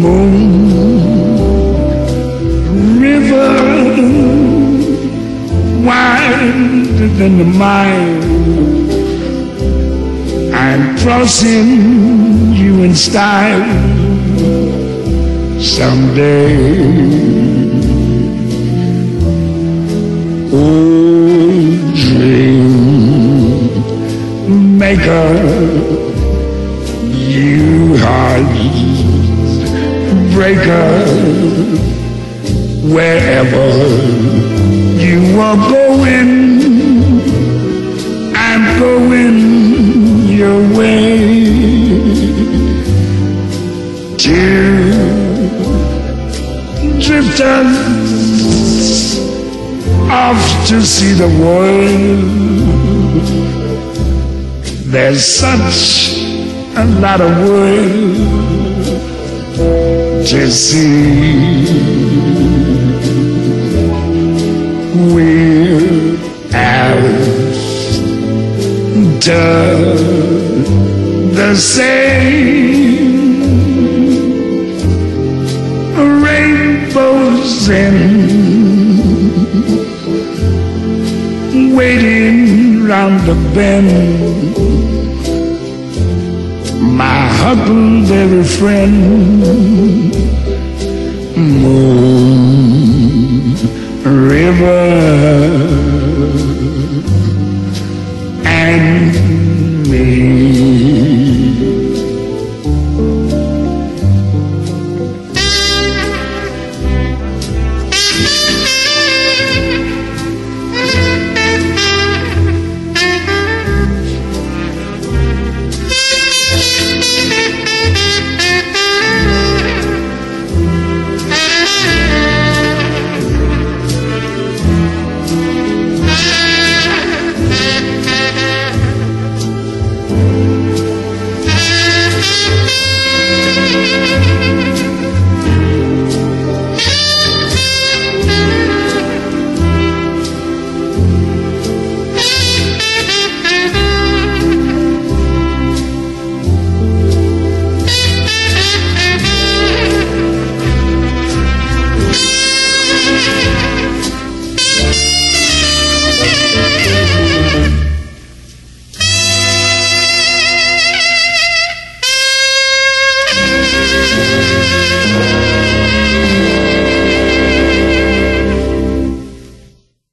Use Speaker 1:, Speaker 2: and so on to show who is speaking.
Speaker 1: moon, river wider than the mile. I'm crossing you in style someday. Oh, dream maker, you are breaker, wherever you are going, I'm going your way. Two drifters off to see the world. There's such a lot of world We're after the same rainbows in waiting round the bend. Huckleberry friend, Moon River, and me.